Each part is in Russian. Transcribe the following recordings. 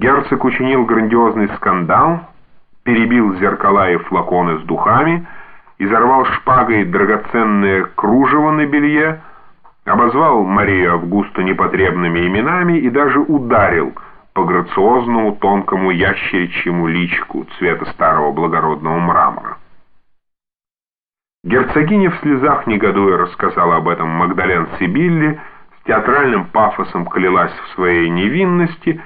Герцог учинил грандиозный скандал, перебил зеркала и флаконы с духами, изорвал шпагой драгоценное кружево на белье, обозвал Марию Августу непотребными именами и даже ударил по грациозному тонкому ящеричьему личку цвета старого благородного мрамора. Герцогиня в слезах негодуя рассказала об этом Магдален Сибилле, с театральным пафосом клялась в своей невинности,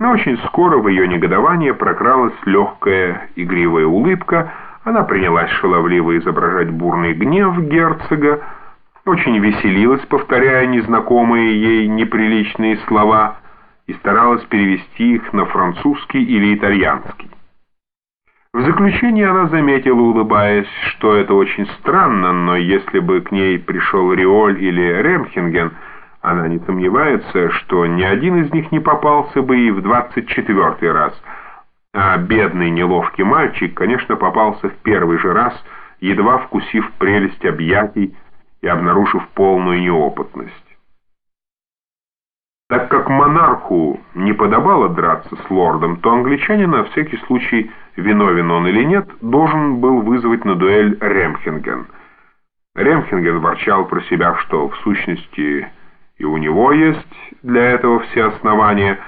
но очень скоро в ее негодование прокралась легкая игривая улыбка, она принялась шаловливо изображать бурный гнев герцога, очень веселилась, повторяя незнакомые ей неприличные слова, и старалась перевести их на французский или итальянский. В заключение она заметила, улыбаясь, что это очень странно, но если бы к ней пришел Риоль или Ремхенген, она не сомневается, что ни один из них не попался бы и в двадцать четвертый раз. А бедный неловкий мальчик, конечно, попался в первый же раз, едва вкусив прелесть объятий и обнаружив полную неопытность. Так как монарху не подобало драться с лордом, то англичанин на всякий случай, виновен он или нет, должен был вызвать на дуэль Ремхенген. Ремхенген ворчал про себя, что в сущности и у него есть для этого все основания,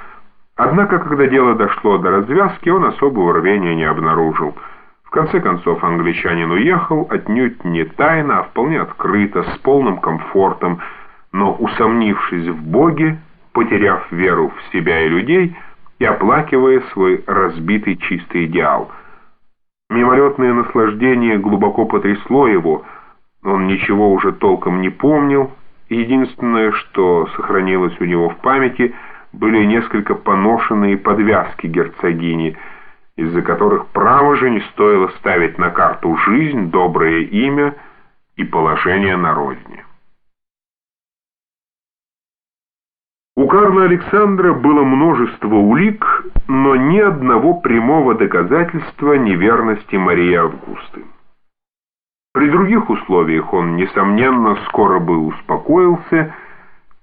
однако, когда дело дошло до развязки, он особого рвения не обнаружил. В конце концов англичанин уехал, отнюдь не тайно, а вполне открыто, с полным комфортом, но усомнившись в Боге, потеряв веру в себя и людей и оплакивая свой разбитый чистый идеал. Мимолетное наслаждение глубоко потрясло его, он ничего уже толком не помнил, единственное, что сохранилось у него в памяти, были несколько поношенные подвязки герцогини, из-за которых право же не стоило ставить на карту жизнь, доброе имя и положение на родине. У Карла Александра было множество улик, но ни одного прямого доказательства неверности Марии Августы. При других условиях он, несомненно, скоро бы успокоился,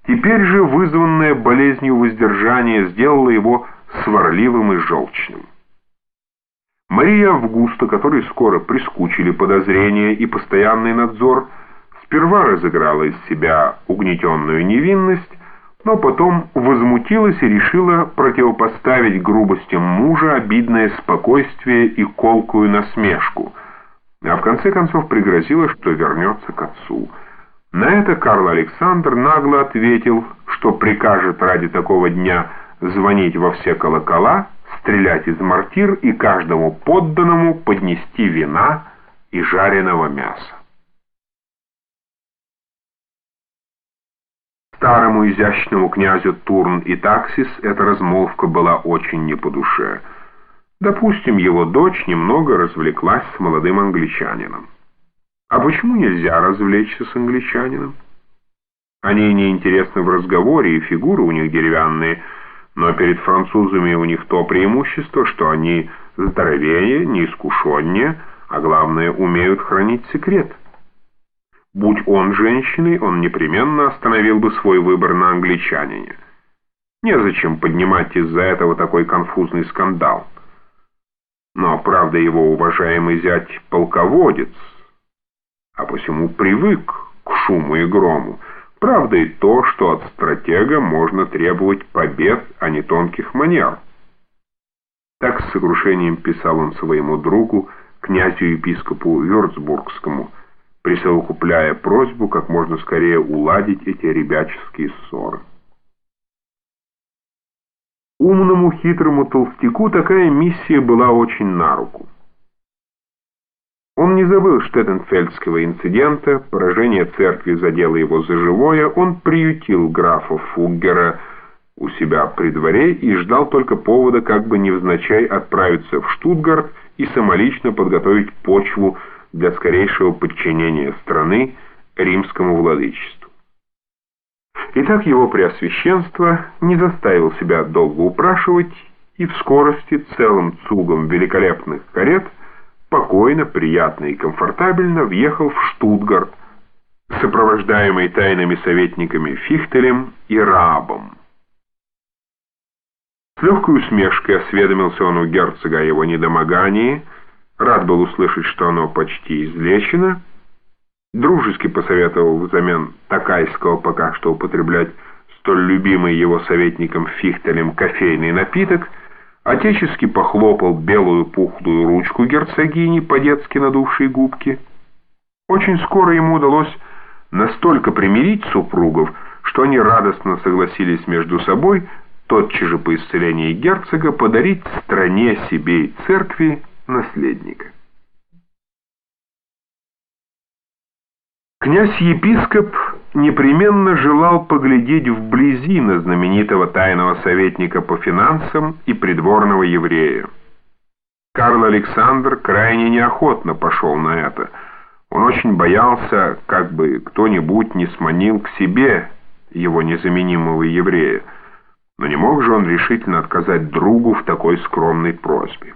теперь же вызванная болезнью воздержания сделала его сварливым и желчным. Мария Августа, которой скоро прискучили подозрения и постоянный надзор, сперва разыграла из себя угнетенную невинность, но потом возмутилась и решила противопоставить грубостям мужа обидное спокойствие и колкую насмешку, в конце концов пригрозила, что вернется к отцу. На это Карл Александр нагло ответил, что прикажет ради такого дня звонить во все колокола, стрелять из мортир и каждому подданному поднести вина и жареного мяса. Старому изящному князю Турн и Таксис эта размолвка была очень не по душе. Допустим, его дочь немного развлеклась с молодым англичанином. А почему нельзя развлечься с англичанином? Они неинтересны в разговоре, и фигуры у них деревянные, но перед французами у них то преимущество, что они здоровее, неискушеннее, а главное, умеют хранить секрет. Будь он женщиной, он непременно остановил бы свой выбор на англичанине. Незачем поднимать из-за этого такой конфузный скандал. Но, правда, его уважаемый зять полководец, а посему привык к шуму и грому. Правда и то, что от стратега можно требовать побед, а не тонких манер. Так с сокрушением писал он своему другу, князю-епископу Вюрцбургскому, присовокупляя просьбу как можно скорее уладить эти ребяческие ссоры. Умному, хитрому толстяку такая миссия была очень на руку. Он не забыл Штеттенфельдского инцидента, поражение церкви задело его за живое, он приютил графа Фуггера у себя при дворе и ждал только повода как бы невзначай отправиться в Штутгарт и самолично подготовить почву для скорейшего подчинения страны римскому владычеству. Итак, его преосвященство не заставил себя долго упрашивать и в скорости целым цугом великолепных карет спокойно, приятно и комфортабельно въехал в Штутгарт, сопровождаемый тайными советниками Фихтелем и Раабом. С легкой усмешкой осведомился он у герцога о его недомогании, рад был услышать, что оно почти излечено, дружески посоветовал взамен такайского пока что употреблять столь любимый его советником Фихтелем кофейный напиток, отечески похлопал белую пухлую ручку герцогини, по-детски надувшей губки. Очень скоро ему удалось настолько примирить супругов, что они радостно согласились между собой тотчас же по исцелении герцога подарить стране себе и церкви наследника. Князь-епископ непременно желал поглядеть вблизи на знаменитого тайного советника по финансам и придворного еврея. Карл Александр крайне неохотно пошел на это. Он очень боялся, как бы кто-нибудь не сманил к себе его незаменимого еврея. Но не мог же он решительно отказать другу в такой скромной просьбе.